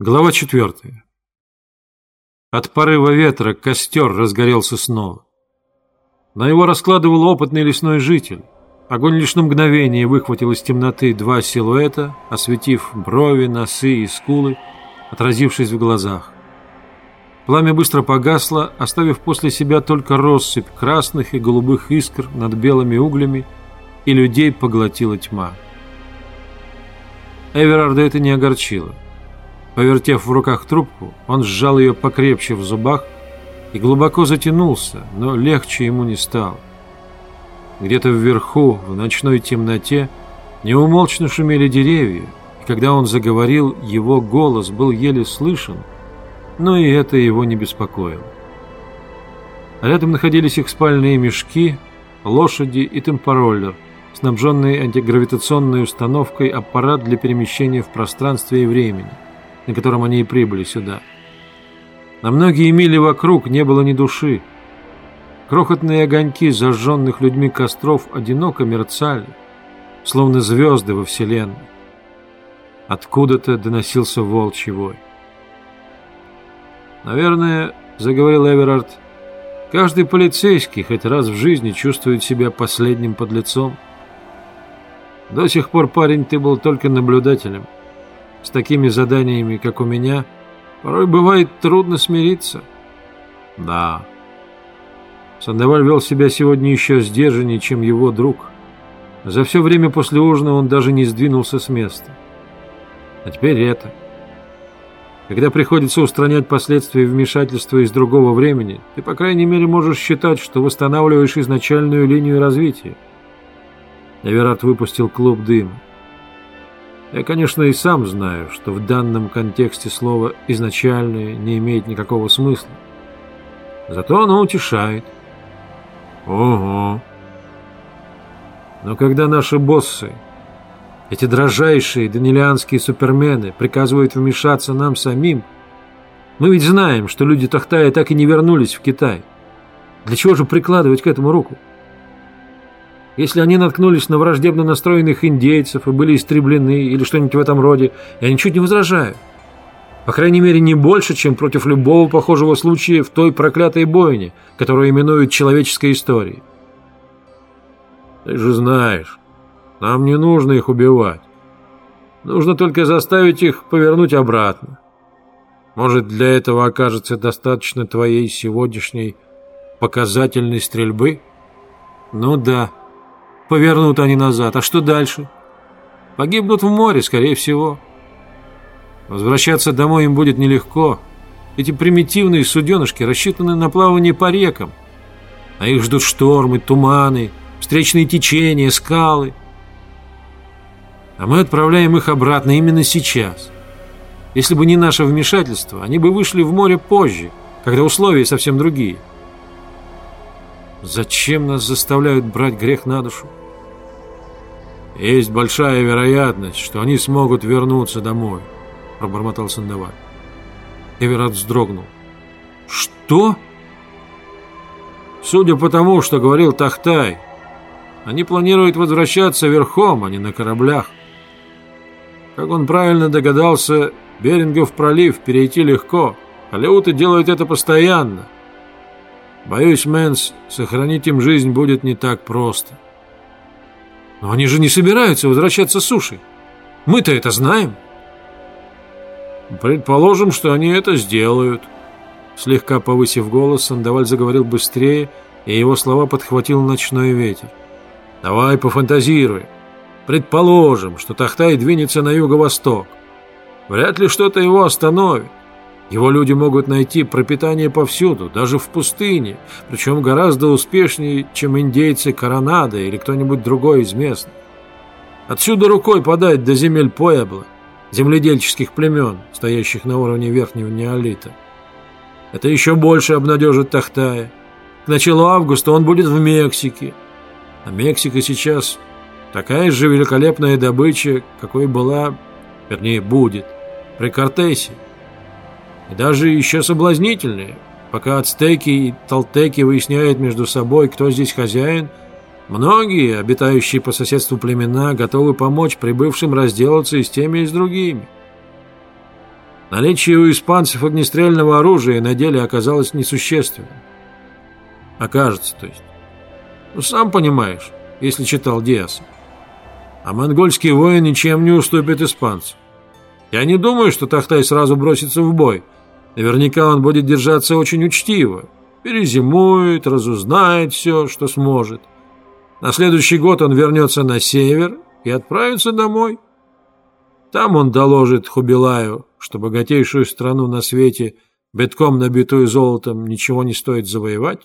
Глава четвертая. От порыва ветра костер разгорелся снова. На его раскладывал опытный лесной житель. Огонь лишь на мгновение выхватил из темноты два силуэта, осветив брови, носы и скулы, отразившись в глазах. Пламя быстро погасло, оставив после себя только россыпь красных и голубых искр над белыми углями, и людей поглотила тьма. Эверарда это не огорчило. Повертев в руках трубку, он сжал ее покрепче в зубах и глубоко затянулся, но легче ему не стало. Где-то вверху, в ночной темноте, неумолчно шумели деревья, и когда он заговорил, его голос был еле слышен, но и это его не беспокоило. Рядом находились их спальные мешки, лошади и темпороллер, снабженный антигравитационной установкой аппарат для перемещения в пространстве и времени – на котором они и прибыли сюда. На многие мили вокруг не было ни души. Крохотные огоньки зажженных людьми костров одиноко мерцали, словно звезды во вселенной. Откуда-то доносился волчий вой. «Наверное, — заговорил Эверард, — каждый полицейский хоть раз в жизни чувствует себя последним подлецом. До сих пор, парень, ты был только наблюдателем. С такими заданиями, как у меня, порой бывает трудно смириться. Да. Сандоваль вел себя сегодня еще сдержаннее, чем его друг. За все время после ужина он даже не сдвинулся с места. А теперь это. Когда приходится устранять последствия вмешательства из другого времени, ты, по крайней мере, можешь считать, что восстанавливаешь изначальную линию развития. Эверард выпустил клуб дыма. Я, конечно, и сам знаю, что в данном контексте слово «изначальное» не имеет никакого смысла. Зато оно утешает. Ого! Но когда наши боссы, эти дрожайшие данилианские супермены, приказывают вмешаться нам самим, мы ведь знаем, что люди Тахтая так и не вернулись в Китай. Для чего же прикладывать к этому руку? Если они наткнулись на враждебно настроенных индейцев и были истреблены или что-нибудь в этом роде, я ничуть не возражаю. По крайней мере, не больше, чем против любого похожего случая в той проклятой бойне, которую именуют человеческой историей. Ты же знаешь, нам не нужно их убивать. Нужно только заставить их повернуть обратно. Может, для этого окажется достаточно твоей сегодняшней показательной стрельбы? Ну да. Повернут они назад. А что дальше? Погибнут в море, скорее всего. Возвращаться домой им будет нелегко. Эти примитивные суденышки рассчитаны на плавание по рекам. А их ждут штормы, туманы, встречные течения, скалы. А мы отправляем их обратно именно сейчас. Если бы не наше вмешательство, они бы вышли в море позже, когда условия совсем другие. Зачем нас заставляют брать грех на душу? Есть большая вероятность, что они смогут вернуться домой, пробормотал Сандаваль. Эверард вздрогнул. Что? Судя по тому, что говорил Тохтай, они планируют возвращаться верхом, а не на кораблях. Как он правильно догадался, Берингов пролив перейти легко, алеуты делают это постоянно. Боюсь, Мэнс, сохранить им жизнь будет не так просто. Но они же не собираются возвращаться с суши. Мы-то это знаем. Предположим, что они это сделают. Слегка повысив голос, Сандаваль заговорил быстрее, и его слова подхватил ночной ветер. Давай пофантазируем. Предположим, что Тахтай двинется на юго-восток. Вряд ли что-то его остановит. Его люди могут найти пропитание повсюду, даже в пустыне, причем гораздо успешнее, чем индейцы Коронада или кто-нибудь другой из местных. Отсюда рукой подать до земель Поэбла, земледельческих племен, стоящих на уровне верхнего неолита. Это еще больше обнадежит Тахтая. К началу августа он будет в Мексике. А Мексика сейчас такая же великолепная добыча, какой была, вернее, будет, при Кортесе и даже еще соблазнительные. Пока ацтеки и толтеки выясняют между собой, кто здесь хозяин, многие, обитающие по соседству племена, готовы помочь прибывшим разделаться и с теми, и с другими. Наличие у испанцев огнестрельного оружия на деле оказалось несущественным. Окажется, то есть. Ну, сам понимаешь, если читал Диаса. А монгольский воин ничем не уступит испанцу. Я не думаю, что Тахтай сразу бросится в бой. Наверняка он будет держаться очень учтиво. Перезимует, разузнает все, что сможет. На следующий год он вернется на север и отправится домой. Там он доложит Хубилаю, что богатейшую страну на свете, битком набитую золотом, ничего не стоит завоевать,